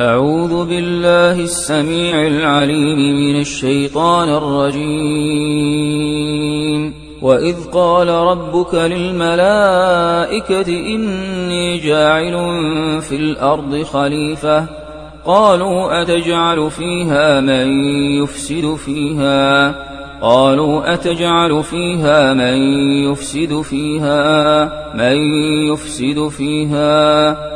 أعوذ بالله السميع العليم من الشيطان الرجيم. وإذ قال ربك للملائكة إني جاعل في الأرض خليفة. قالوا أتجعل فيها من يفسد فيها؟ قالوا أتجعل فيها من يفسد فيها؟ من يفسد فيها؟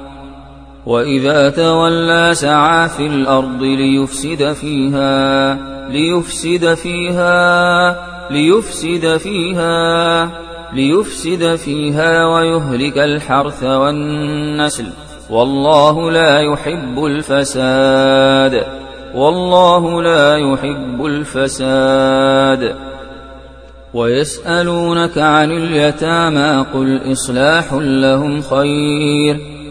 وإذا تولى سعى في الأرض ليفسد فيها ليفسد فيها ليفسد فيها ليفسد فيها ويهلك الحرث والنسل. والله لا يحب الفساد. والله لا يحب الفساد. ويسألونك عن اليتامى قل إصلاح لهم خير.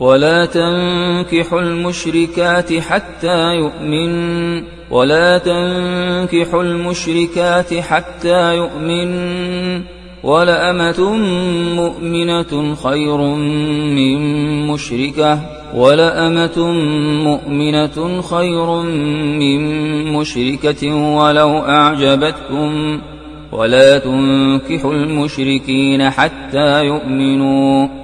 ولا تنكحوا المشركات حتى يؤمن ولا تنكحوا المشركات حتى يؤمن ولأمة مؤمنة خير من مشركة ولأمة مؤمنة خير من مشركة ولو أعجبتكم ولا تنكحوا المشركين حتى يؤمنوا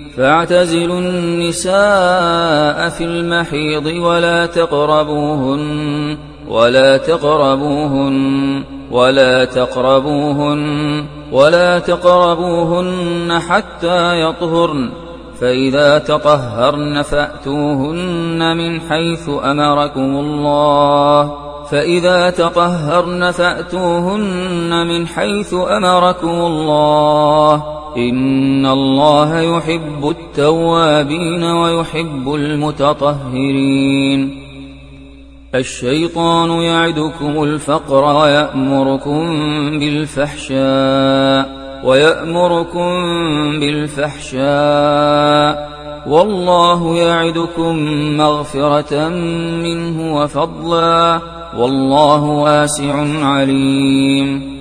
فاعتزلوا النساء في المحيض ولا تقربوهن ولا تقربوهن ولا تقربوهن ولا تقربوهن حتى يطهرن. فإذا تطهرن فأتوهن من حيث أمركم الله. فإذا تطهرن فأتوهن من حيث أمركم الله. إن الله يحب التوابين ويحب المتطهرين. الشيطان يعدكم الفقر ويأمركم بالفحشاء ويأمركم بالفحشاء. والله يعدكم مغفرة منه وفضلا. والله واسع عليم.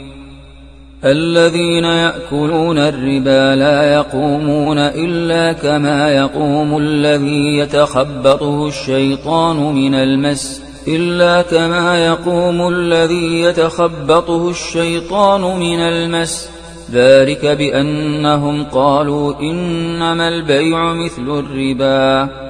الذين يأكلون الربا لا يقومون إلا كما يقوم الذي يتخبطه الشيطان من المس إلا كما يقوم الذي يتخبطه الشيطان من المس. ذلك بأنهم قالوا إنما البيع مثل الربا.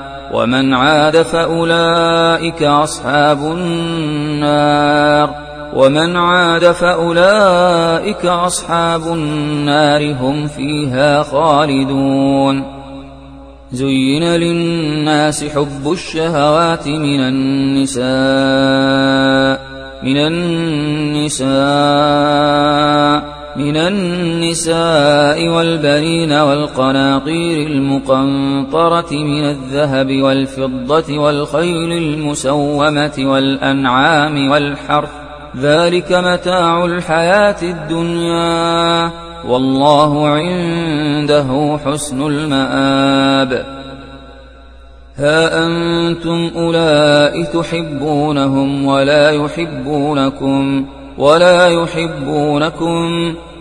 ومن عاد فأولئك أصحاب النار. ومن عاد فأولئك أصحاب النار هم فيها خالدون. زين للناس حب الشهوات من النساء من النساء. من النساء والبنين والقناطير المقنطرة من الذهب والفضة والخيل المسومة والأنعام والحرث ذلك متاع الحياة الدنيا والله عنده حسن المآب. ها أنتم أولئك تحبونهم ولا يحبونكم ولا يحبونكم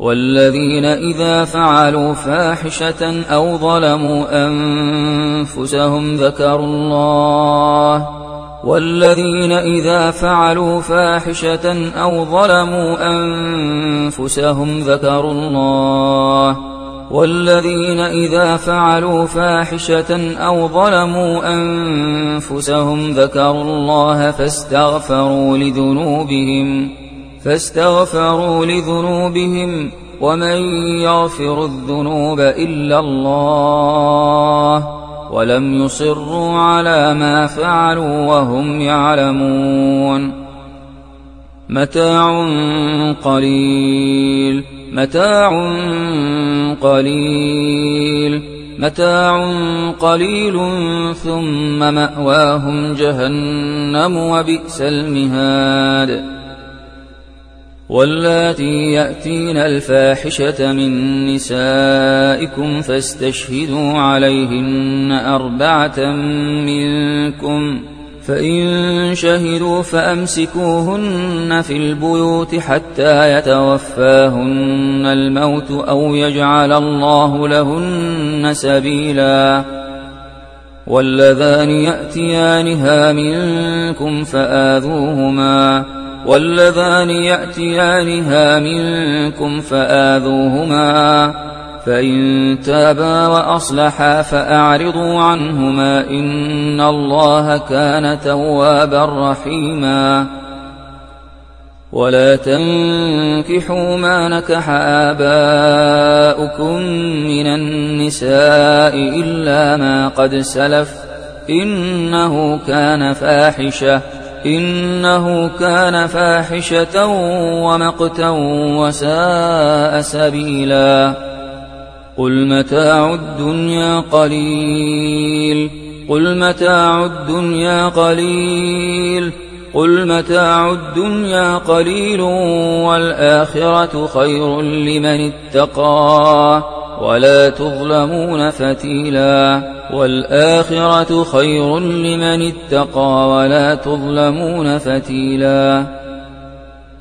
والذين إذا فعلوا فاحشة أو ظلموا أنفسهم ذكروا الله والذين إذا فعلوا فاحشة أو ظلموا أنفسهم ذكروا الله والذين إذا فعلوا فاحشة أو ظلموا أنفسهم ذكروا الله فاستغفروا لذنوبهم فاستغفروا لذنوبهم ومن يغفر الذنوب إلا الله ولم يصروا على ما فعلوا وهم يعلمون. متاع قليل متاع قليل متاع قليل ثم مأواهم جهنم وبئس المهاد. واللاتي يأتين الفاحشة من نسائكم فاستشهدوا عليهن أربعة منكم فإن شهدوا فأمسكوهن في البيوت حتى يتوفاهن الموت أو يجعل الله لهن سبيلا واللذان يأتيانها منكم فآذوهما واللذان يأتيانها منكم فآذوهما فإن تابا وأصلحا فأعرضوا عنهما إن الله كان توابا رحيما ولا تنكحوا ما نكح آباؤكم من النساء إلا ما قد سلف إنه كان فاحشةً إنه كان فاحشة ومقتا وساء سبيلا. قل متاع الدنيا قليل. قل متاع الدنيا قليل. قل متاع الدنيا قليل والآخرة خير لمن اتقى. ولا تظلمون فتيلا والآخرة خير لمن اتقى ولا تظلمون فتيلا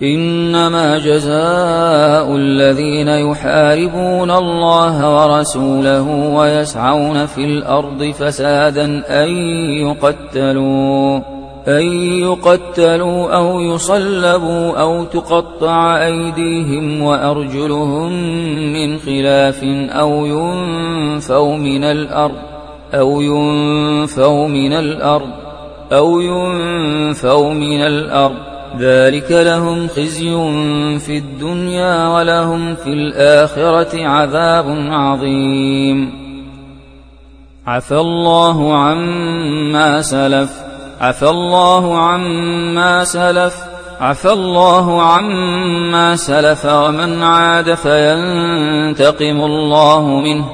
إنما جزاء الذين يحاربون الله ورسوله ويسعون في الأرض فسادا أن يقتلوا أن يقتلوا أو يصلبوا أو تقطع أيديهم وأرجلهم من خلاف أو ينفوا من الأرض أو ينفوا من الأرض أو ينفوا من الأرض. ذلك لهم خزي في الدنيا ولهم في الآخرة عذاب عظيم. عفى الله عما سلف. عفى الله عما سلف عفى الله عما سلف ومن عاد فينتقم الله منه.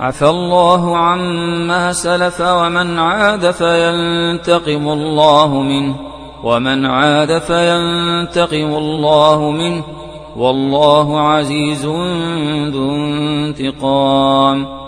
عفى الله عما سلف ومن عاد فينتقم الله منه. ومن عاد فينتقم الله منه. والله عزيز ذو انتقام.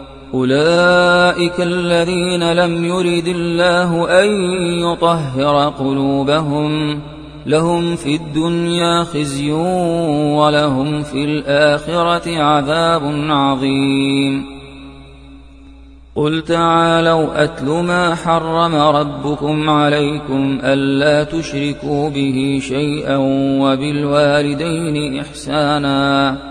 أولئك الذين لم يرد الله أن يطهر قلوبهم لهم في الدنيا خزي ولهم في الآخرة عذاب عظيم. قل تعالوا أتل ما حرم ربكم عليكم ألا تشركوا به شيئا وبالوالدين إحسانا.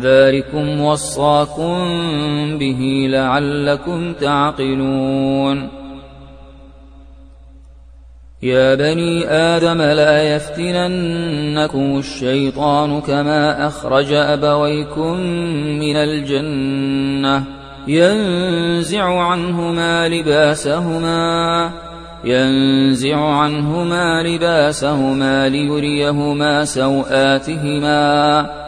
ذلكم وصاكم به لعلكم تعقلون. يا بني آدم لا يفتننكم الشيطان كما أخرج أبويكم من الجنة ينزع عنهما لباسهما ينزع عنهما لباسهما ليريهما سوآتهما.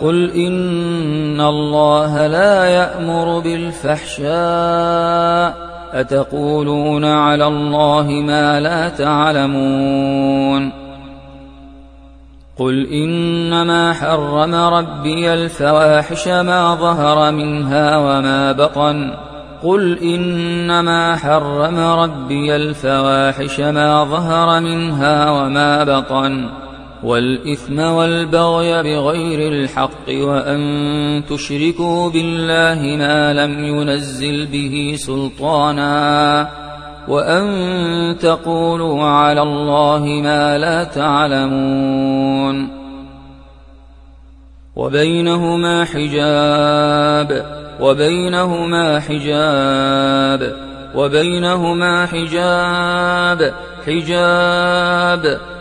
قل إن الله لا يأمر بالفحشاء. أتقولون على الله ما لا تعلمون. قل إنما حرم ربي الفواحش ما ظهر منها وما بطن. قل إنما حرم ربي الفواحش ما ظهر منها وما بطن. والإثم والبغي بغير الحق وأن تشركوا بالله ما لم ينزل به سلطانا وأن تقولوا على الله ما لا تعلمون وبينهما حجاب وبينهما حجاب وبينهما حجاب حجاب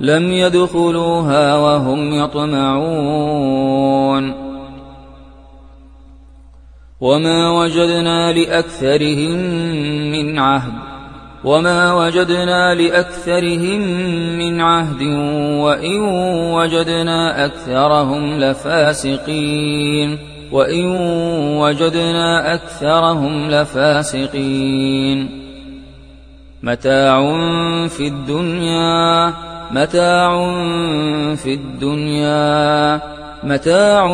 لم يدخلوها وهم يطمعون. وما وجدنا لأكثرهم من عهد. وما وجدنا لأكثرهم من عهد. وإن وجدنا أكثرهم لفاسقين. وإن وجدنا أكثرهم لفاسقين. متاع في الدنيا متاع في الدنيا متاع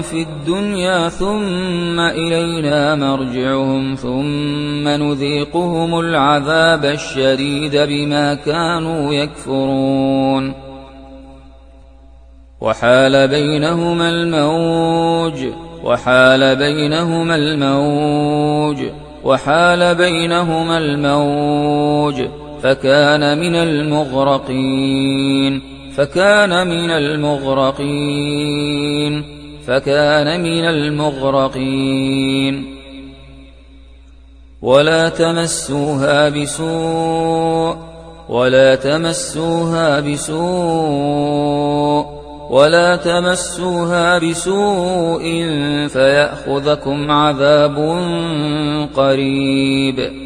في الدنيا ثم إلينا مرجعهم ثم نذيقهم العذاب الشديد بما كانوا يكفرون. وحال بينهما الموج وحال بينهما الموج وحال بينهما الموج. فكان من المغرقين فكان من المغرقين فكان من المغرقين. ولا تمسوها بسوء ولا تمسوها بسوء ولا تمسوها بسوء فيأخذكم عذاب قريب.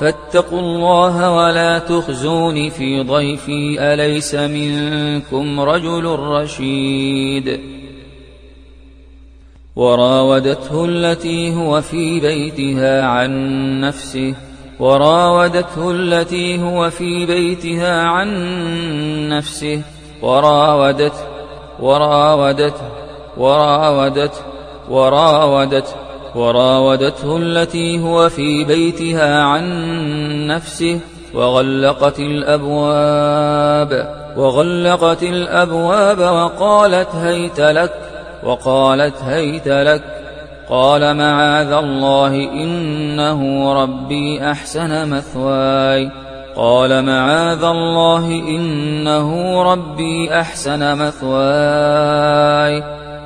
فاتقوا الله ولا تخزون في ضيفي أليس منكم رجل رشيد وراودته التي هو في بيتها عن نفسه وراودته التي هو في بيتها عن نفسه وراودته وراودته وراودته وراودته وراودته التي هو في بيتها عن نفسه وغلقت الأبواب وغلقت الأبواب وقالت هيت لك وقالت هيت لك قال معاذ الله إنه ربي أحسن مثواي قال معاذ الله إنه ربي أحسن مثواي.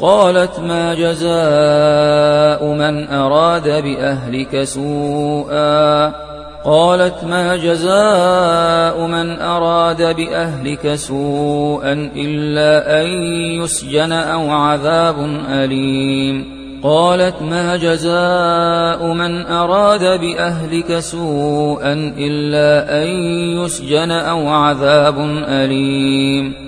قالت ما جزاء من أراد بأهلك سوءا. قالت ما جزاء من أراد بأهلك سوءا إلا أن يسجن أو عذاب أليم. قالت ما جزاء من أراد بأهلك سوءا إلا أن يسجن أو عذاب أليم.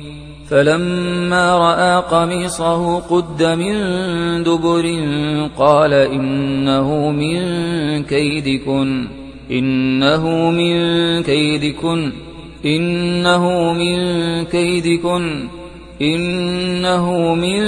فلما رأى قميصه قد من دبر قال إنه من كيدكن إنه من كيدكن إنه من كيدكن إنه من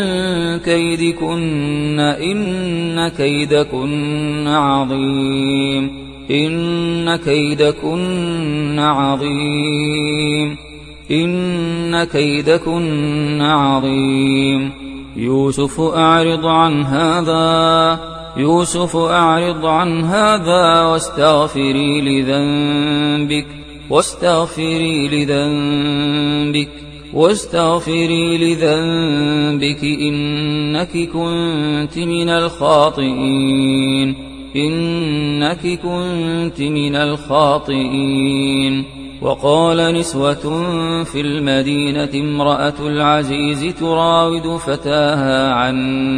كيدكن إن كيدكن عظيم إن كيدكن عظيم. إن كيدكن عظيم. يوسف أعرض عن هذا. يوسف أعرض عن هذا واستغفري لذنبك. واستغفري لذنبك. واستغفري لذنبك. إنك كنت من الخاطئين. إنك كنت من الخاطئين. وقال نسوة في المدينة امرأة العزيز تراود فتاها عن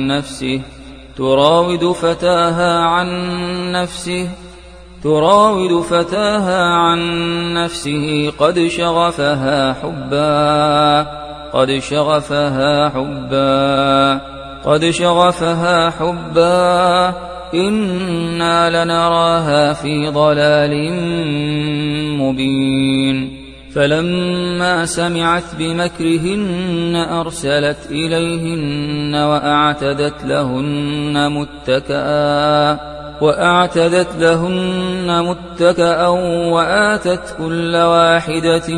نفسه تراود فتاها عن نفسه تراود فتاها عن نفسه قد شغفها حبا قد شغفها حبا قد شغفها حبا إنا لنراها في ضلال مبين. فلما سمعت بمكرهن أرسلت إليهن وأعتدت لهن متكئا وأعتدت لهن متكأ وآتت كل واحدة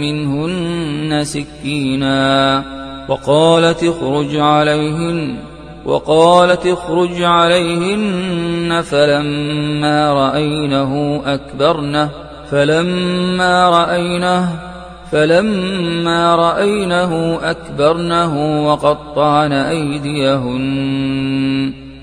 منهن سكينا. وقالت اخرج عليهن وقالت اخرج عليهن فلما رأينه أكبرنه فلما رأينه فلما رأينه أكبرنه وقطعن أيديهن.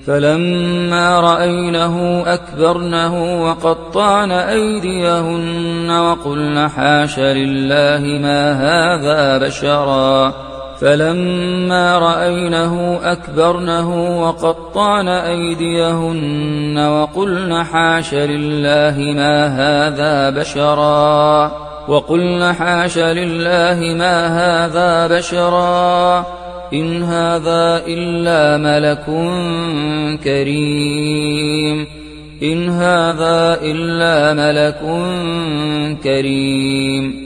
فلما رأينه أكبرنه وقطعن أيديهن وقلن حاش لله ما هذا بشرا. فلما رأينه أكبرنه وقطعن أيديهن وقلن حاش لله ما هذا بشرا وقلن حاش لله ما هذا بشرا إن هذا إلا ملك كريم إن هذا إلا ملك كريم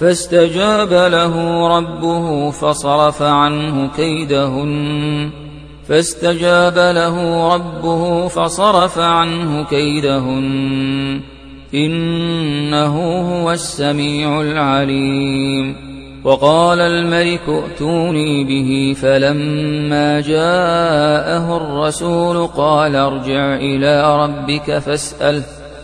فاستجاب له ربه فصرف عنه كيدهن. فاستجاب له ربه فصرف عنه كيدهن. إنه هو السميع العليم. وقال الملك ائتوني به فلما جاءه الرسول قال ارجع إلى ربك فاسأله.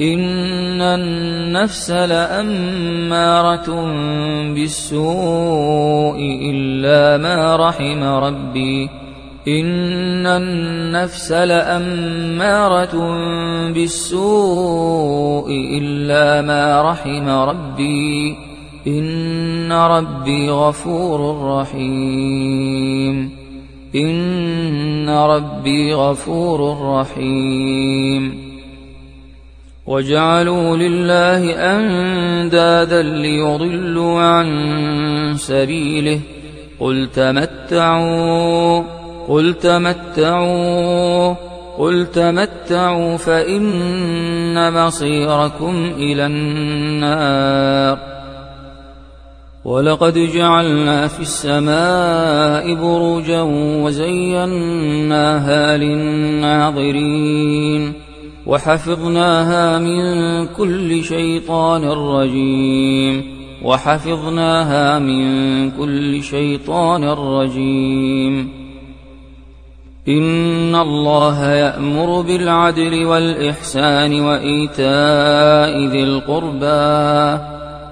إن النفس لأمارة بالسوء إلا ما رحم ربي إن النفس لأمارة بالسوء إلا ما رحم ربي إن ربي غفور رحيم إن ربي غفور رحيم وجعلوا لله أندادا ليضلوا عن سبيله. قل تمتعوا قل تمتعوا قل تمتعوا فإن مصيركم إلى النار. ولقد جعلنا في السماء بروجا وزيناها للناظرين. وحفظناها من كل شيطان رجيم. وحفظناها من كل شيطان رجيم. إن الله يأمر بالعدل والإحسان وإيتاء ذي القربى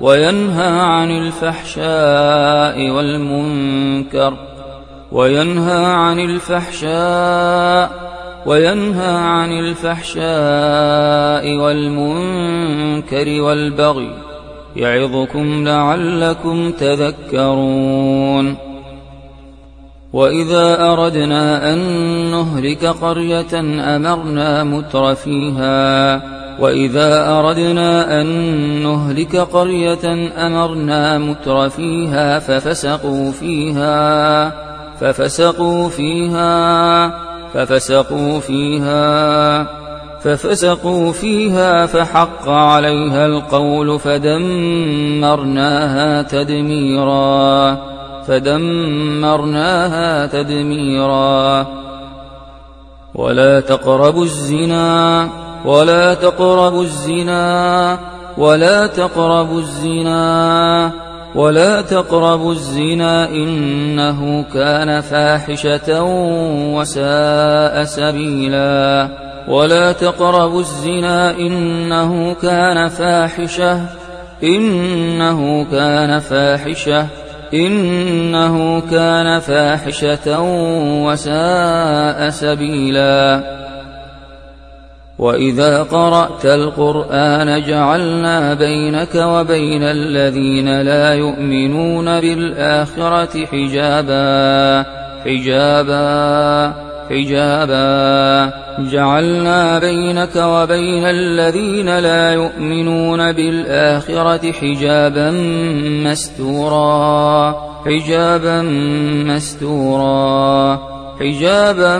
وينهى عن الفحشاء والمنكر وينهى عن الفحشاء وينهى عن الفحشاء والمنكر والبغي يعظكم لعلكم تذكرون. وإذا أردنا أن نهلك قرية أمرنا متر فيها. وإذا أردنا أن نهلك قرية أمرنا متر فيها ففسقوا فيها ففسقوا فيها ففسقوا فيها ففسقوا فيها فحق عليها القول فدمرناها تدميرا فدمرناها تدميرا. ولا تقربوا الزنا ولا تقربوا الزنا ولا تقربوا الزنا. ولا تقربوا الزنا إنه كان فاحشة وساء سبيلا. ولا تقربوا الزنا إنه كان فاحشة إنه كان فاحشة إنه كان فاحشة وساء سبيلا. وإذا قرأت القرآن جعلنا بينك وبين الذين لا يؤمنون بالآخرة حجابا حجابا حجابا. جعلنا بينك وبين الذين لا يؤمنون بالآخرة حجابا مستورا حجابا مستورا حجابا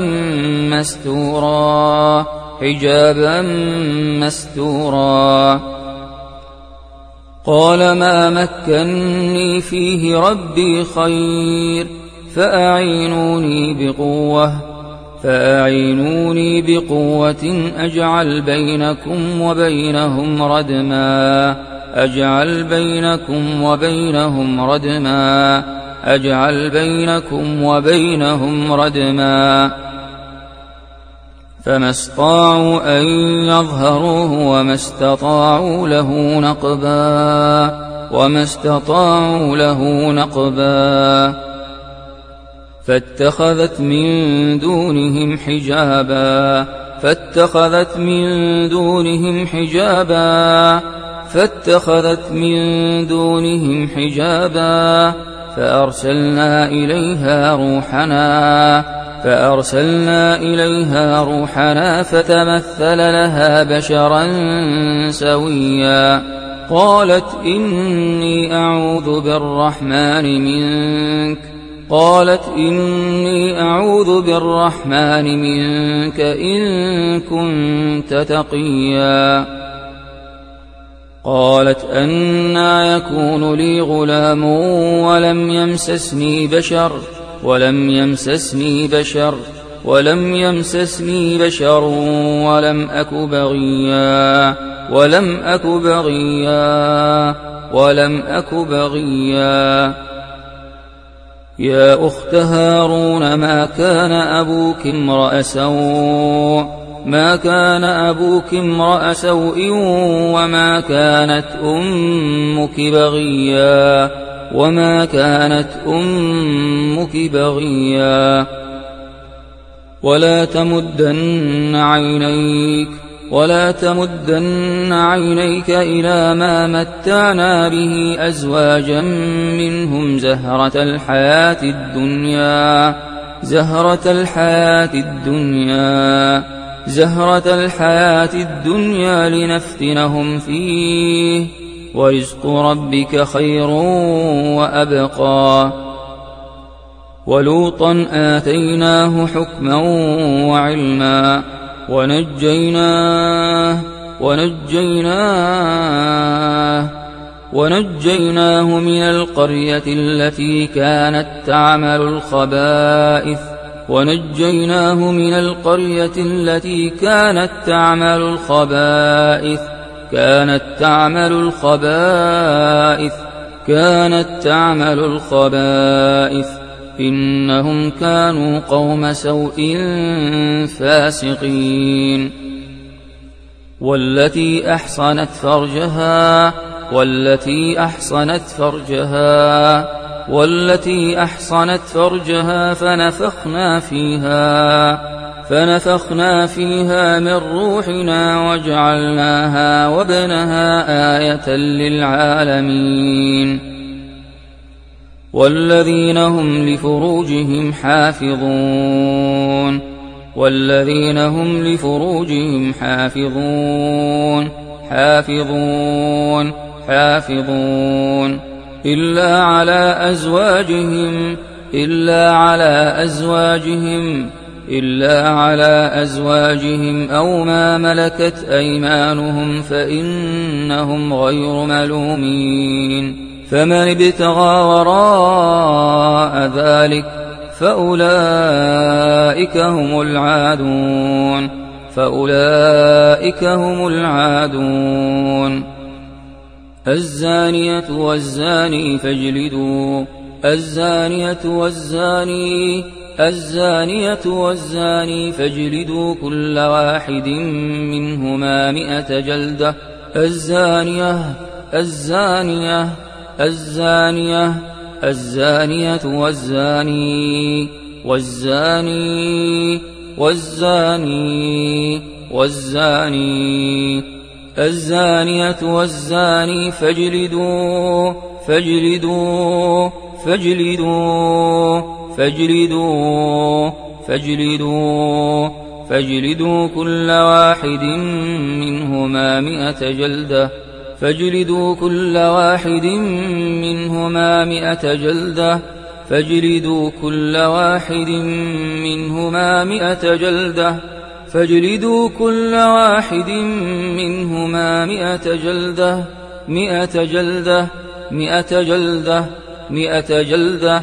مستورا. حجابا مستورا. قال ما مكني فيه ربي خير فأعينوني بقوة فأعينوني بقوة أجعل بينكم وبينهم ردما. أجعل بينكم وبينهم ردما. أجعل بينكم وبينهم ردما. فما استطاعوا أن يظهروه وما استطاعوا له نقبا وما استطاعوا له نقبا. فاتخذت من دونهم حجابا فاتخذت من دونهم حجابا فاتخذت من دونهم حجابا. فأرسلنا إليها روحنا فأرسلنا إليها روحنا فتمثل لها بشرا سويا. قالت إني أعوذ بالرحمن منك. قالت إني أعوذ بالرحمن منك إن كنت تقيا. قالت أنا يكون لي غلام ولم يمسسني بشر. ولم يمسسني بشر ولم يمسسني بشر ولم أك بغيا ولم أك بغيا ولم أك بغيا. يا أخت هارون ما كان أبوك امرأ سوء؟ ما كان أبوك امرأ سوء وما كانت أمك بغيا؟ وما كانت أمك بغيا ولا تمدن عينيك ولا تمدن عينيك إلى ما متعنا به أزواجا منهم زهرة الحياة الدنيا زهرة الحياة الدنيا زهرة الحياة الدنيا لنفتنهم فيه ورزق ربك خير وأبقى. ولوطا آتيناه حكما وعلما ونجيناه ونجيناه ونجيناه من القرية التي كانت تعمل الخبائث ونجيناه من القرية التي كانت تعمل الخبائث كانت تعمل الخبائث كانت تعمل الخبائث. إنهم كانوا قوم سوء فاسقين. والتي أحصنت فرجها والتي أحصنت فرجها والتي أحصنت فرجها فنفخنا فيها. فنفخنا فيها من روحنا وجعلناها وابنها آية للعالمين. والذين هم لفروجهم حافظون. والذين هم لفروجهم حافظون. حافظون. حافظون. إلا على أزواجهم. إلا على أزواجهم. إلا على أزواجهم أو ما ملكت أيمانهم فإنهم غير ملومين فمن ابتغى وراء ذلك فأولئك هم العادون فأولئك هم العادون الزانية والزاني فاجلدوا الزانية والزاني الزانية والزاني فاجلدوا كل واحد منهما مئة جلدة. الزانية الزانية الزانية الزانية والزاني والزاني والزاني والزاني. الزانية والزاني فاجلدوا فاجلدوا فاجلدوا. فاجلدوا فاجلدوا فاجلدوا كل واحد منهما مئة جلدة فاجلدوا كل واحد منهما مئة جلدة فاجلدوا كل واحد منهما مئة جلدة فاجلدوا كل واحد منهما مئة جلدة مئة جلدة مئة جلدة مئة جلدة.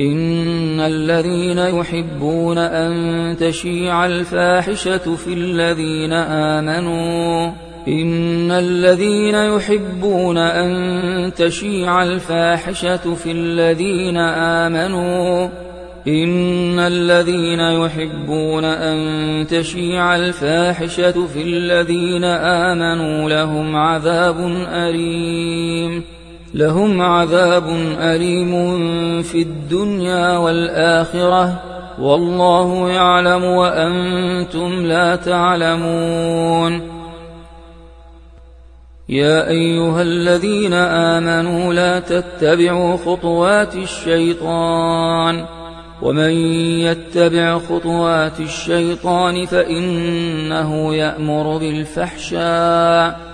إن الذين يحبون أن تشيع الفاحشة في الذين آمنوا إن الذين يحبون أن تشيع الفاحشة في الذين آمنوا إن الذين يحبون أن تشيع الفاحشة في الذين آمنوا لهم عذاب أليم. لهم عذاب أليم في الدنيا والآخرة والله يعلم وأنتم لا تعلمون. يا أيها الذين آمنوا لا تتبعوا خطوات الشيطان. ومن يتبع خطوات الشيطان فإنه يأمر بالفحشاء.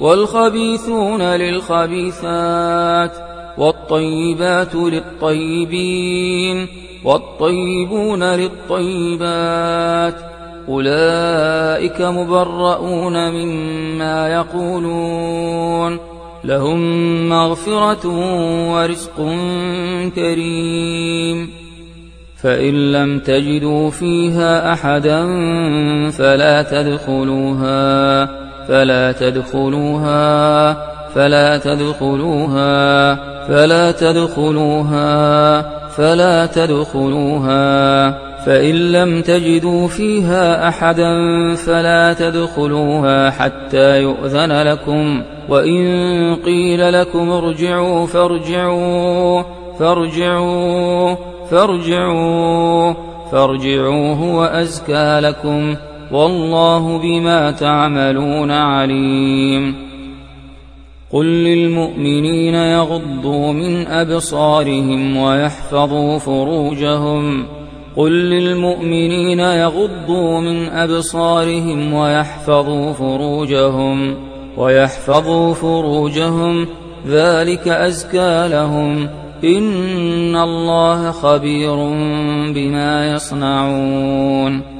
والخبيثون للخبيثات والطيبات للطيبين والطيبون للطيبات أولئك مبرؤون مما يقولون لهم مغفرة ورزق كريم فإن لم تجدوا فيها أحدا فلا تدخلوها فلا تدخلوها فلا تدخلوها فلا تدخلوها فلا تدخلوها فإن لم تجدوا فيها أحدا فلا تدخلوها حتى يؤذن لكم وإن قيل لكم ارجعوا فارجعوا فارجعوا فارجعوا فارجعوا هو أزكى لكم. والله بما تعملون عليم. قل للمؤمنين يغضوا من أبصارهم ويحفظوا فروجهم. قل للمؤمنين يغضوا من أبصارهم ويحفظوا فروجهم. ويحفظوا فروجهم. ذلك أزكى لهم. إن الله خبير بما يصنعون.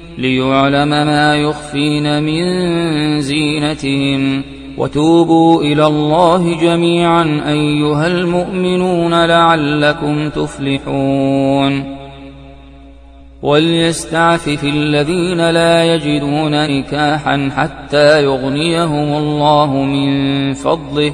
ليعلم ما يخفين من زينتهم. وتوبوا إلى الله جميعا أيها المؤمنون لعلكم تفلحون. وليستعفف الذين لا يجدون نكاحا حتى يغنيهم الله من فضله.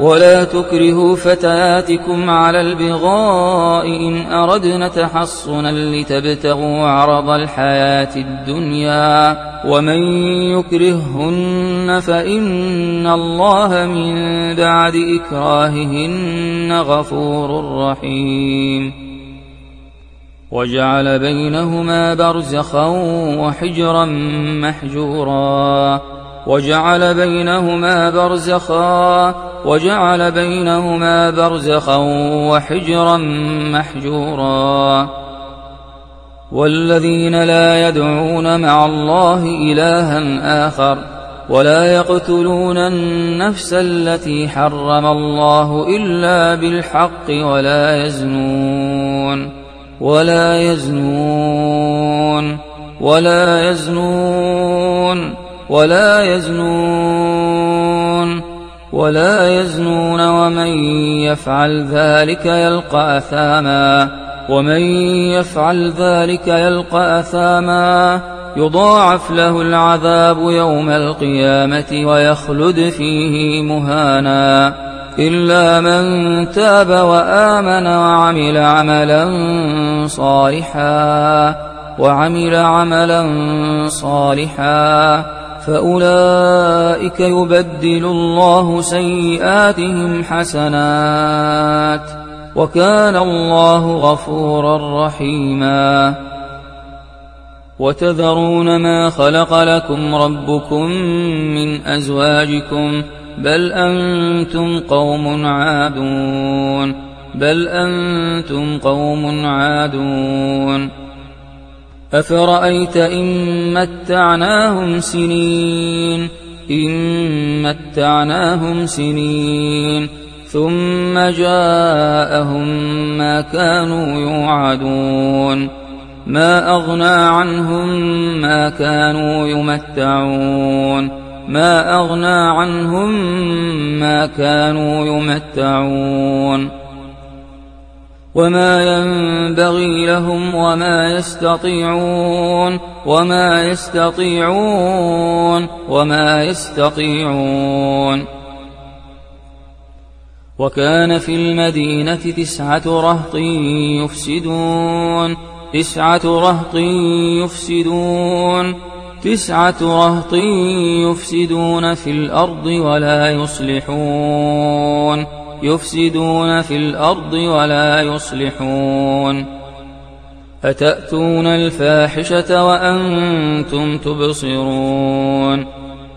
ولا تكرهوا فتياتكم على البغاء إن أردنا تحصنا لتبتغوا عرض الحياة الدنيا ومن يكرههن فإن الله من بعد إكراههن غفور رحيم وجعل بينهما برزخا وحجرا محجورا وجعل بينهما برزخا وجعل بينهما برزخا وحجرا محجورا. والذين لا يدعون مع الله إلها آخر ولا يقتلون النفس التي حرم الله إلا بالحق ولا يزنون ولا يزنون ولا يزنون ولا يزنون ولا يزنون ومن يفعل ذلك يلقى أثاما ومن يفعل ذلك يلقى أثاما يضاعف له العذاب يوم القيامة ويخلد فيه مهانا إلا من تاب وآمن وعمل عملا صالحا وعمل عملا صالحا فأولئك يبدل الله سيئاتهم حسنات وكان الله غفورا رحيما. وتذرون ما خلق لكم ربكم من أزواجكم بل أنتم قوم عادون بل أنتم قوم عادون. أفرأيت إن متعناهم سنين؟ إن متعناهم سنين. ثم جاءهم ما كانوا يوعدون. ما أغنى عنهم ما كانوا يمتعون. ما أغنى عنهم ما كانوا يمتعون. وما ينبغي لهم وما يستطيعون وما يستطيعون وما يستطيعون وكان في المدينة تسعة رهط يفسدون تسعة رهط يفسدون تسعة رهط يفسدون في الأرض ولا يصلحون يفسدون في الأرض ولا يصلحون أتأتون الفاحشة وأنتم تبصرون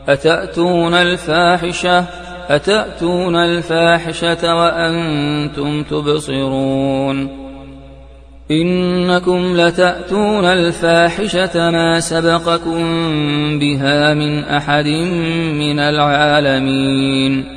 أتأتون الفاحشة أتأتون الفاحشة وأنتم تبصرون إنكم لتأتون الفاحشة ما سبقكم بها من أحد من العالمين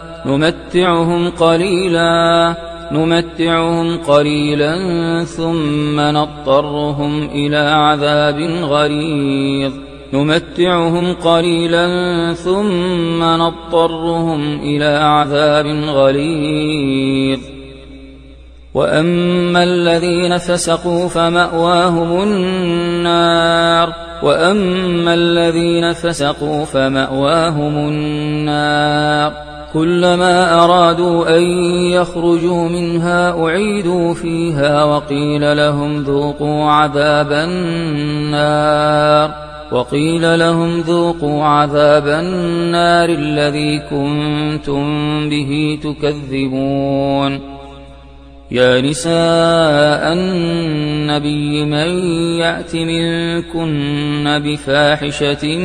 نمتعهم قليلا نمتعهم قليلا ثم نضطرهم إلى عذاب غليظ. نمتعهم قليلا ثم نضطرهم إلى عذاب غليظ. وأما الذين فسقوا فمأواهم النار. وأما الذين فسقوا فمأواهم النار. كلما أرادوا أن يخرجوا منها أعيدوا فيها وقيل لهم ذوقوا عذاب النار وقيل لهم ذوقوا عذاب النار الذي كنتم به تكذبون يا نساء النبي من يأت منكن بفاحشة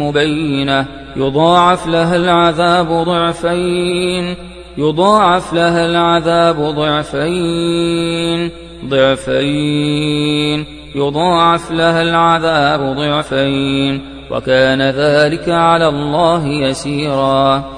مبينة يضاعف لها العذاب ضعفين يضاعف لها العذاب ضعفين ضعفين يضاعف لها العذاب ضعفين وكان ذلك على الله يسيرا.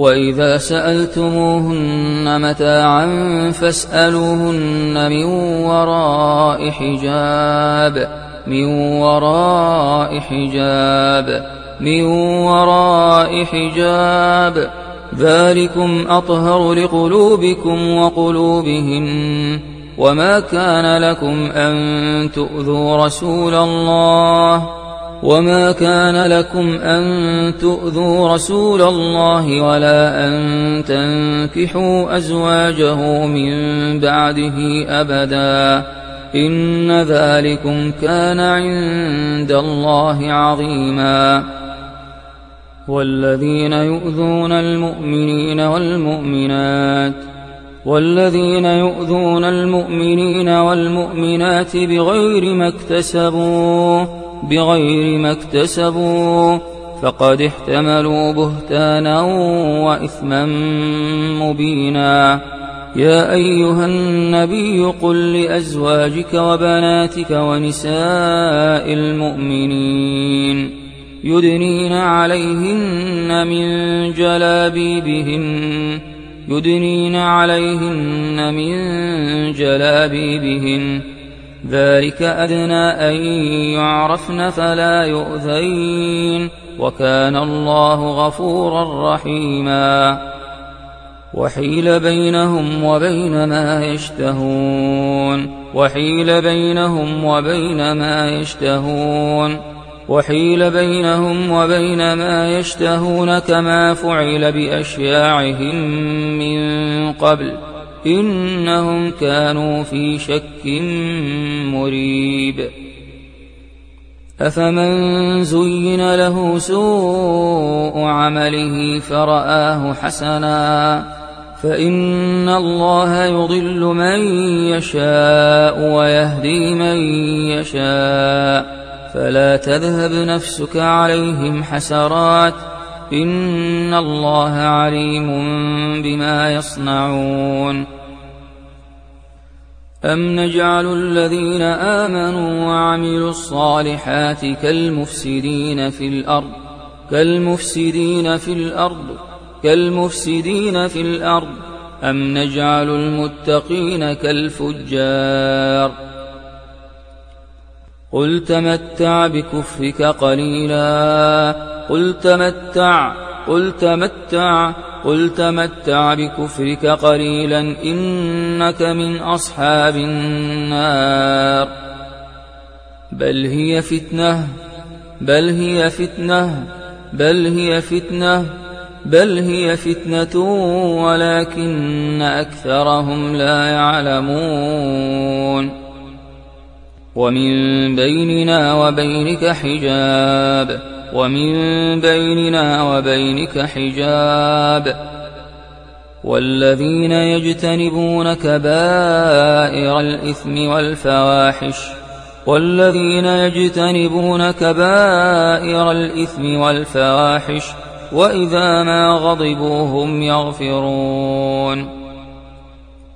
وإذا سألتموهن متاعا فاسألوهن من وراء حجاب من وراء حجاب من وراء حجاب. ذلكم أطهر لقلوبكم وقلوبهن وما كان لكم أن تؤذوا رسول الله. وما كان لكم أن تؤذوا رسول الله ولا أن تنكحوا أزواجه من بعده أبدا إن ذلكم كان عند الله عظيما والذين يؤذون المؤمنين والمؤمنات والذين يؤذون المؤمنين والمؤمنات بغير ما اكتسبوا بغير ما اكتسبوا فقد احتملوا بهتانا وإثما مبينا. يا أيها النبي قل لأزواجك وبناتك ونساء المؤمنين يدنين عليهن من جلابيبهن يدنين عليهن من جلابيبهن. ذلك أدنى أن يعرفن فلا يؤذين وكان الله غفورا رحيما. وحيل بينهم وبين ما يشتهون. وحيل بينهم وبين ما يشتهون. وحيل بينهم وبين ما يشتهون كما فعل بأشياعهم من قبل. إنهم كانوا في شك مريب. أفمن زين له سوء عمله فرآه حسنا فإن الله يضل من يشاء ويهدي من يشاء فلا تذهب نفسك عليهم حسرات إن الله عليم بما يصنعون أم نجعل الذين آمنوا وعملوا الصالحات كالمفسدين في الأرض كالمفسدين في الأرض كالمفسدين في الأرض أم نجعل المتقين كالفجار قل تمتع بكفرك قليلا. قل تمتع قل تمتع قل تمتع بكفرك قليلا. إنك من أصحاب النار. بل هي فتنة بل هي فتنة بل هي فتنة بل هي فتنة ولكن أكثرهم لا يعلمون. ومن بيننا وبينك حجاب. ومن بيننا وبينك حجاب. والذين يجتنبون كبائر الإثم والفواحش والذين يجتنبون كبائر الإثم والفواحش وإذا ما غضبوا هم يغفرون.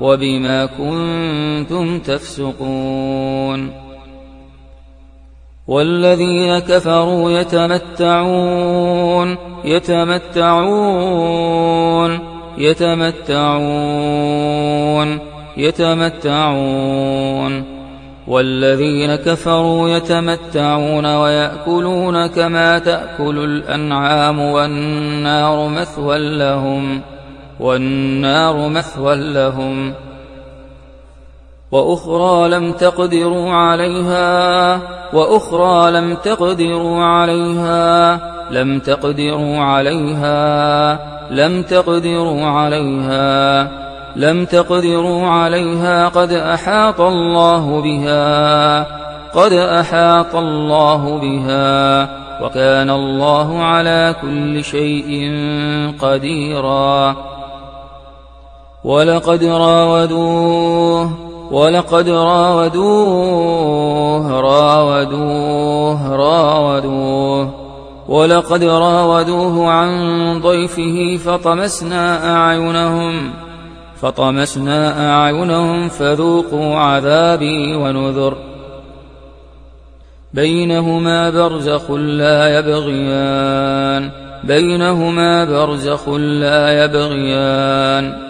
وبما كنتم تفسقون والذين كفروا يتمتعون يتمتعون يتمتعون يتمتعون والذين كفروا يتمتعون ويأكلون كما تأكل الأنعام والنار مثوى لهم والنار مثوى لهم وأخرى لم تقدروا عليها وأخرى لم تقدروا عليها لم تقدروا عليها لم تقدروا عليها لم تقدروا عليها قد أحاط الله بها قد أحاط الله بها وكان الله على كل شيء قديرا ولقد راودوه ولقد راودوه راودوه راودوه. ولقد راودوه عن ضيفه فطمسنا أعينهم فطمسنا أعينهم فذوقوا عذابي ونذر. بينهما برزخ لا يبغيان بينهما برزخ لا يبغيان.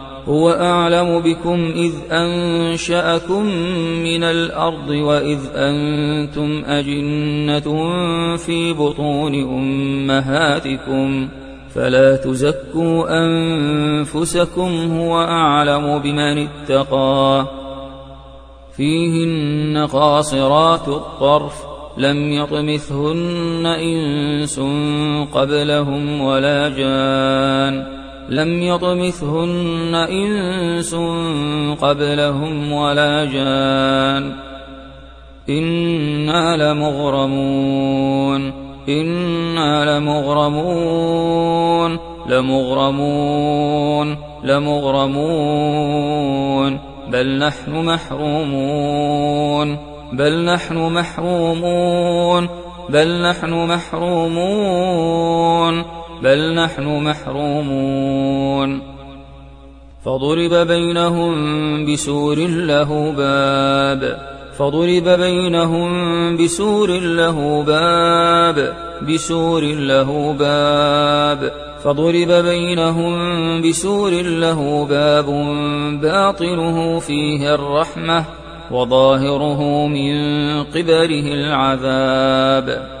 هو أعلم بكم إذ أنشأكم من الأرض وإذ أنتم أجنة في بطون أمهاتكم فلا تزكوا أنفسكم هو أعلم بمن اتقى فيهن قاصرات الطرف لم يطمثهن إنس قبلهم ولا جان لم يطمثهن إنس قبلهم ولا جان. إنا لمغرمون إنا لمغرمون لمغرمون لمغرمون. بل نحن محرومون بل نحن محرومون بل نحن محرومون. بل نحن محرومون. فضرب بينهم بسور له باب. فضرب بينهم بسور له باب. بسور له باب. فضرب بينهم بسور له باب باطنه فيه الرحمة وظاهره من قبله العذاب.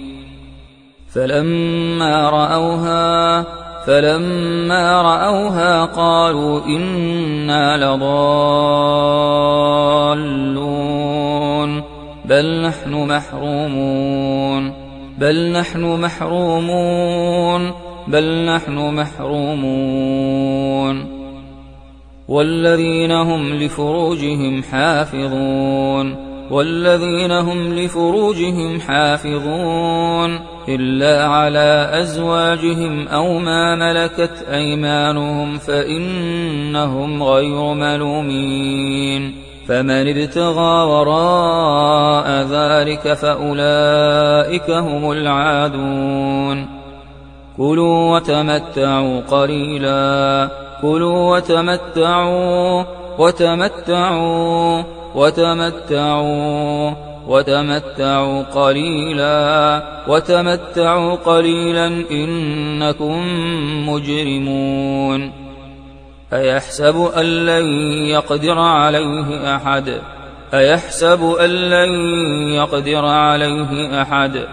فلما رأوها فلما رأوها قالوا إنا لضالون. بل نحن محرومون. بل نحن محرومون. بل نحن محرومون. والذين هم لفروجهم حافظون. والذين هم لفروجهم حافظون إلا على أزواجهم أو ما ملكت أيمانهم فإنهم غير ملومين فمن ابتغى وراء ذلك فأولئك هم العادون كلوا وتمتعوا قليلا كلوا وتمتعوا وتمتعوا وتمتعوا وتمتعوا قليلا وتمتعوا قليلا إنكم مجرمون. أيحسب أن لن يقدر عليه أحد؟ أيحسب أن لن يقدر عليه أحد؟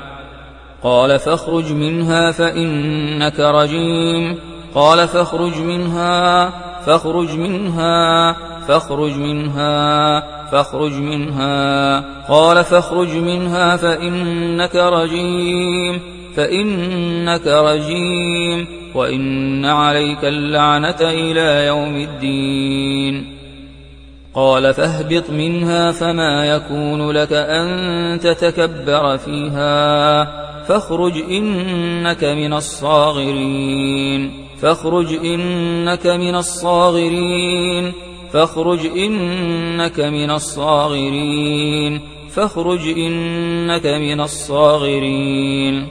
قال فاخرج منها فإنك رجيم. قال فاخرج منها فاخرج منها. فاخرج منها فاخرج منها. قال فاخرج منها فإنك رجيم فإنك رجيم. وإن عليك اللعنة إلى يوم الدين. قال فاهبط منها فما يكون لك أن تتكبر فيها. فاخرج إنك من الصاغرين. فاخرج إنك من الصاغرين. فاخرج إنك من الصاغرين. فاخرج إنك من الصاغرين.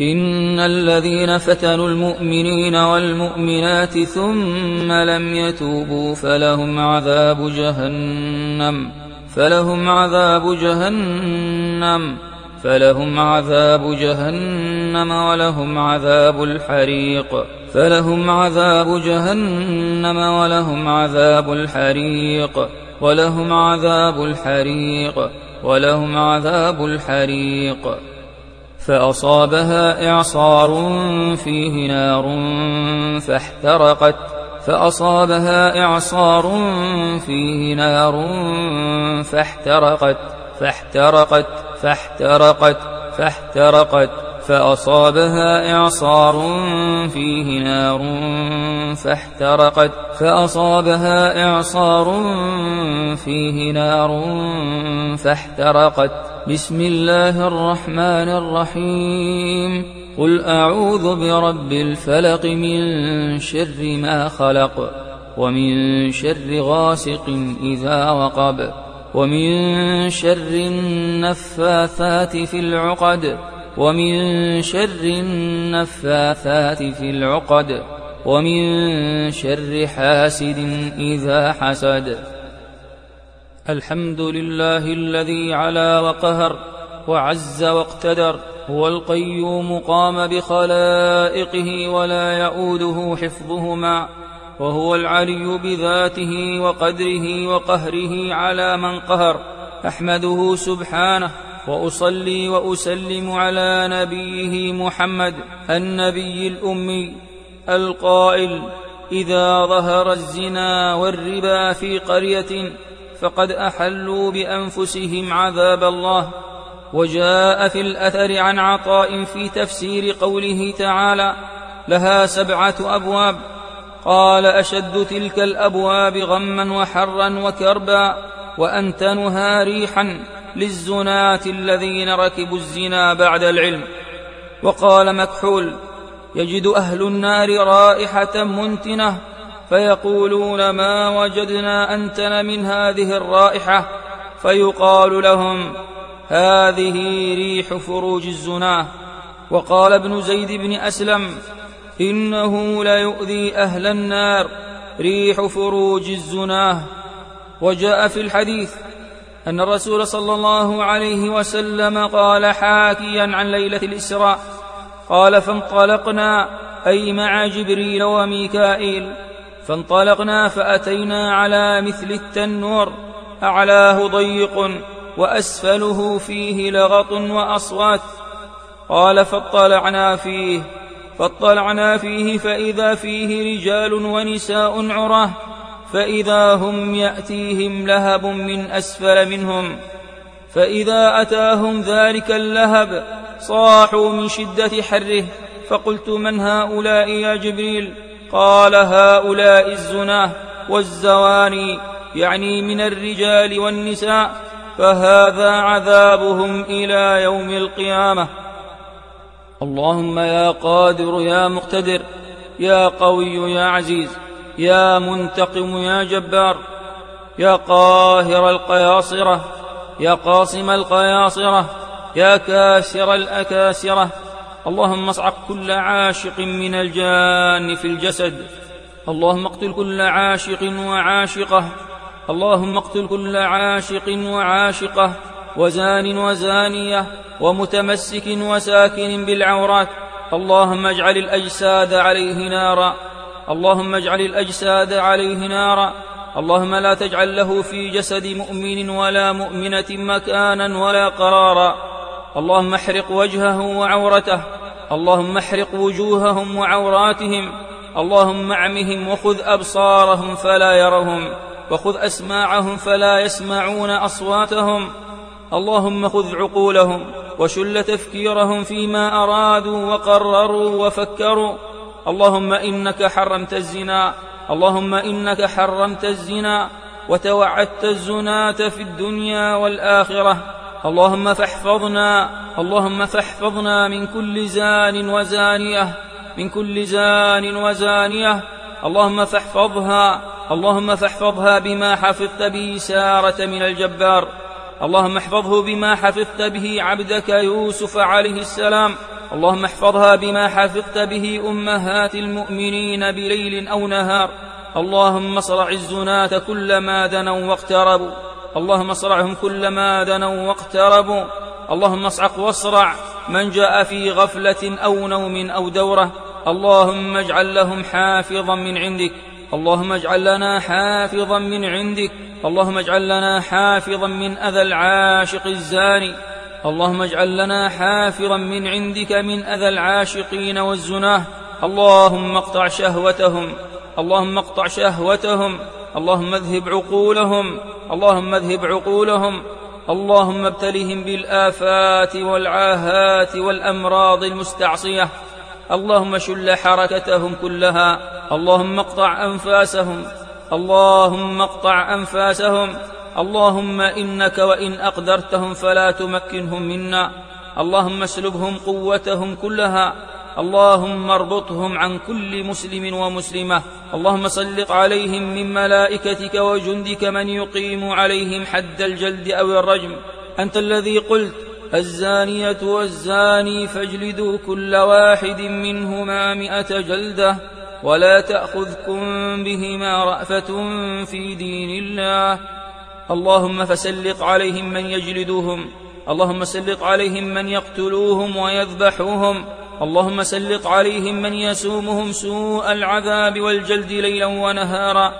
إن الذين فتنوا المؤمنين والمؤمنات ثم لم يتوبوا فلهم عذاب جهنم. فلهم عذاب جهنم. فلهم عذاب جهنم ولهم عذاب الحريق. فلهم عذاب جهنم ولهم عذاب الحريق. ولهم عذاب الحريق. ولهم عذاب الحريق. فأصابها إعصار فيه نار فاحترقت. فأصابها إعصار فيه نار فاحترقت. فاحترقت. فاحترقت فاحترقت فأصابها إعصار فيه نار فاحترقت فأصابها إعصار فيه نار فاحترقت. بسم الله الرحمن الرحيم. قل أعوذ برب الفلق من شر ما خلق ومن شر غاسق إذا وقب. ومن شر النفاثات في العقد ومن شر النفاثات في العقد ومن شر حاسد إذا حسد. الحمد لله الذي علا وقهر وعز واقتدر هو القيوم قام بخلائقه ولا يؤوده حفظهما. وهو العلي بذاته وقدره وقهره على من قهر. أحمده سبحانه وأصلي وأسلم على نبيه محمد النبي الأمي القائل إذا ظهر الزنا والربا في قرية فقد أحلوا بأنفسهم عذاب الله. وجاء في الأثر عن عطاء في تفسير قوله تعالى لها سبعة أبواب. قال أشد تلك الأبواب غما وحرا وكربا وانتنها ريحا للزناة الذين ركبوا الزنا بعد العلم. وقال مكحول يجد أهل النار رائحة منتنة فيقولون ما وجدنا أنتن من هذه الرائحة؟ فيقال لهم هذه ريح فروج الزناه وقال ابن زيد بن أسلم إنه ليؤذي أهل النار. ريح فروج الزناه وجاء في الحديث أن الرسول صلى الله عليه وسلم قال حاكيا عن ليلة الإسراء. قال فانطلقنا أي مع جبريل وميكائيل. فانطلقنا فأتينا على مثل التنور. أعلاه ضيق وأسفله فيه لغط وأصوات. قال فاطلعنا فيه. فاطلعنا فيه فإذا فيه رجال ونساء عراه فإذا هم يأتيهم لهب من أسفل منهم فإذا أتاهم ذلك اللهب صاحوا من شدة حره فقلت من هؤلاء يا جبريل؟ قال هؤلاء الزناه والزواني يعني من الرجال والنساء فهذا عذابهم إلى يوم القيامة. اللهم يا قادر يا مقتدر يا قوي يا عزيز يا منتقم يا جبار يا قاهر القياصرة يا قاصم القياصرة يا كاسر الاكاسره اللهم اصعق كل عاشق من الجان في الجسد. اللهم اقتل كل عاشق وعاشقة. اللهم اقتل كل عاشق وعاشقة وزان وزانية. ومتمسك وساكن بالعورات. اللهم اجعل الأجساد عليه نارا. اللهم اجعل الأجساد عليه نارا. اللهم لا تجعل له في جسد مؤمن ولا مؤمنة مكانا ولا قرارا. اللهم احرق وجهه وعورته. اللهم احرق وجوههم وعوراتهم. اللهم اعمهم وخذ أبصارهم فلا يرهم. وخذ أسماعهم فلا يسمعون أصواتهم. اللهم خذ عقولهم. وشل تفكيرهم فيما أرادوا وقرروا وفكروا. اللهم إنك حرمت الزنا اللهم إنك حرمت الزنا وتوعدت الزناة في الدنيا والآخرة. اللهم فاحفظنا اللهم فاحفظنا من كل زان وزانية من كل زان وزانية. اللهم فاحفظها اللهم فاحفظها بما حفظت به سارة من الجبار. اللهم احفظه بما حفظت به عبدك يوسف عليه السلام. اللهم احفظها بما حفظت به أمهات المؤمنين بليل أو نهار. اللهم اصرع الزناة كلما دنوا واقتربوا. اللهم اصرعهم كلما دنوا واقتربوا. اللهم اصعق واصرع من جاء في غفلة أو نوم أو دورة. اللهم اجعل لهم حافظا من عندك. اللهم اجعل لنا حافظا من عندك. اللهم اجعل لنا حافظا من أذى العاشق الزاني. اللهم اجعل لنا حافظا من عندك من أذى العاشقين والزناه اللهم اقطع شهوتهم. اللهم اقطع شهوتهم. اللهم اذهب عقولهم. اللهم اذهب عقولهم. اللهم ابتلهم بالآفات والعاهات والأمراض المستعصية. اللهم شل حركتهم كلها اللهم اقطع أنفاسهم اللهم اقطع أنفاسهم اللهم إنك وإن أقدرتهم فلا تمكنهم منا اللهم اسلبهم قوتهم كلها اللهم اربطهم عن كل مسلم ومسلمة اللهم سلط عليهم من ملائكتك وجندك من يقيم عليهم حد الجلد أو الرجم أنت الذي قلت الزانية والزاني فاجلدوا كل واحد منهما مائه جلدة ولا تأخذكم بهما رأفة في دين الله. اللهم فسلط عليهم من يجلدوهم اللهم سلط عليهم من يقتلوهم ويذبحوهم. اللهم سلط عليهم من يسومهم سوء العذاب والجلد ليلا ونهارا.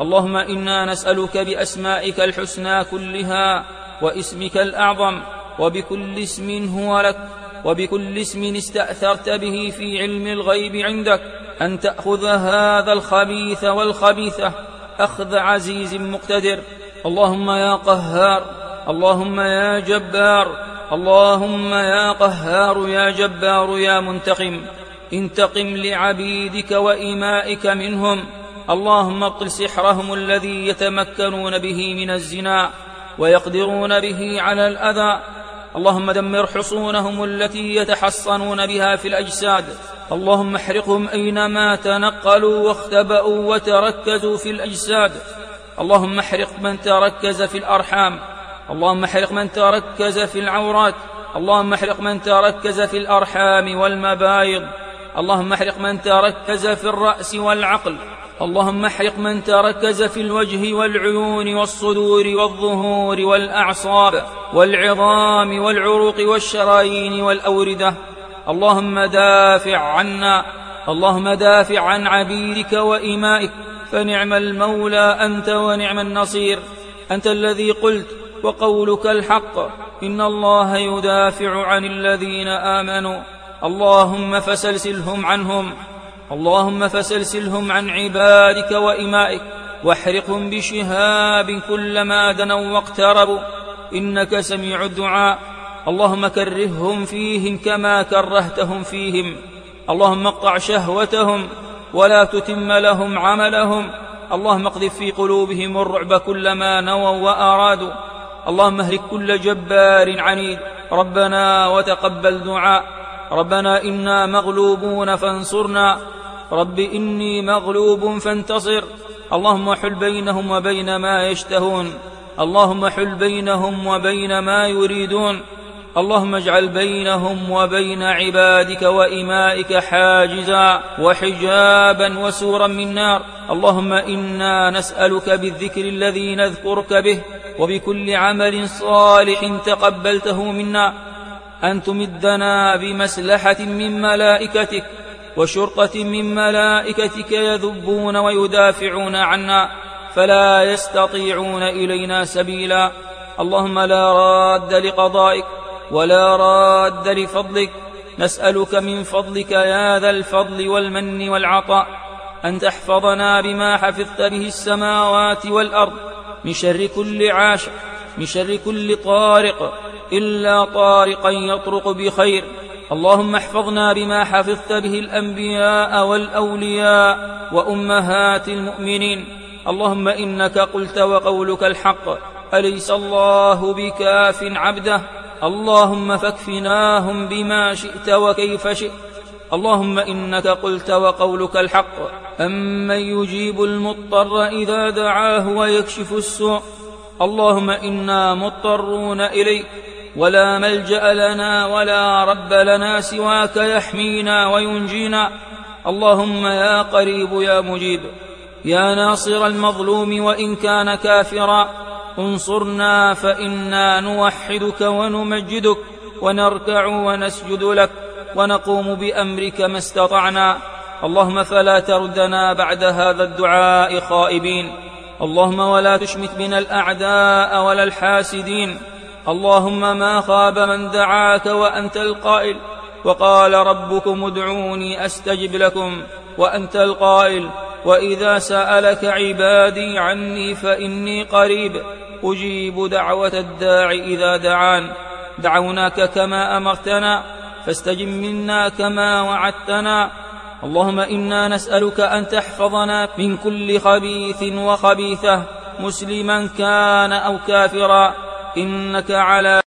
اللهم إنا نسألك بأسمائك الحسنى كلها واسمك الأعظم وبكل اسم هو لك وبكل اسم استأثرت به في علم الغيب عندك أن تأخذ هذا الخبيث والخبيثة أخذ عزيز مقتدر. اللهم يا قهار اللهم يا جبار اللهم يا قهار يا جبار يا منتقم. انتقم لعبيدك وإمائك منهم. اللهم ابطل سحرهم الذي يتمكنون به من الزنا ويقدرون به على الأذى. اللهم دمر حصونهم التي يتحصنون بها في الأجساد. اللهم احرقهم أينما تنقلوا واختبأوا وتركزوا في الأجساد. اللهم احرق من تركز في الأرحام. اللهم احرق من تركز في العورات. اللهم احرق من تركز في الأرحام والمبايض. اللهم احرق من تركز في الرأس والعقل. اللهم احرق من تركز في الوجه والعيون والصدور والظهور والأعصاب والعظام والعروق والشرايين والأوردة. اللهم دافع عنا اللهم دافع عن عبيدك وإمائك. فنعم المولى أنت ونعم النصير. أنت الذي قلت وقولك الحق. إن الله يدافع عن الذين آمنوا. اللهم فسلسلهم عنهم. اللهم فسلسلهم عن عبادك وإمائك واحرقهم بشهاب كلما دنوا واقتربوا. إنك سميع الدعاء. اللهم كرههم فيهم كما كرهتهم فيهم. اللهم اقطع شهوتهم ولا تتم لهم عملهم. اللهم اقذف في قلوبهم الرعب كلما نووا وأرادوا. اللهم اهلك كل جبار عنيد. ربنا وتقبل دعاء. ربنا إنا مغلوبون فانصرنا. رب إني مغلوب فانتصر. اللهم حل بينهم وبين ما يشتهون. اللهم حل بينهم وبين ما يريدون. اللهم اجعل بينهم وبين عبادك وإمائك حاجزا وحجابا وسورا من نار. اللهم إنا نسألك بالذكر الذي نذكرك به وبكل عمل صالح تقبلته منا. أن تمدنا بمسلحة من ملائكتك وشرطة من ملائكتك يذبون ويدافعون عنا فلا يستطيعون إلينا سبيلا. اللهم لا راد لقضائك ولا راد لفضلك. نسألك من فضلك يا ذا الفضل والمن والعطاء. أن تحفظنا بما حفظت به السماوات والأرض من شر كل عاشق من شر كل طارق. إلا طارقا يطرق بخير. اللهم احفظنا بما حفظت به الأنبياء والأولياء وأمهات المؤمنين. اللهم إنك قلت وقولك الحق. أليس الله بكاف عبده؟ اللهم فاكفناهم بما شئت وكيف شئت. اللهم إنك قلت وقولك الحق. أمن يجيب المضطر إذا دعاه ويكشف السوء. اللهم إنا مضطرون إليك. ولا ملجأ لنا ولا رب لنا سواك يحمينا وينجينا. اللهم يا قريب يا مجيب. يا ناصر المظلوم وإن كان كافرا. انصرنا فإنا نوحدك ونمجدك ونركع ونسجد لك ونقوم بأمرك ما استطعنا. اللهم فلا تردنا بعد هذا الدعاء خائبين. اللهم ولا تشمت بنا الأعداء ولا الحاسدين. اللهم ما خاب من دعاك وأنت القائل وقال ربكم ادعوني أستجب لكم وأنت القائل وإذا سألك عبادي عني فإني قريب أجيب دعوة الداع إذا دعان دعوناك كما أمرتنا فاستجب منا كما وعدتنا اللهم إنا نسألك أن تحفظنا من كل خبيث وخبيثة مسلما كان أو كافرا إنك على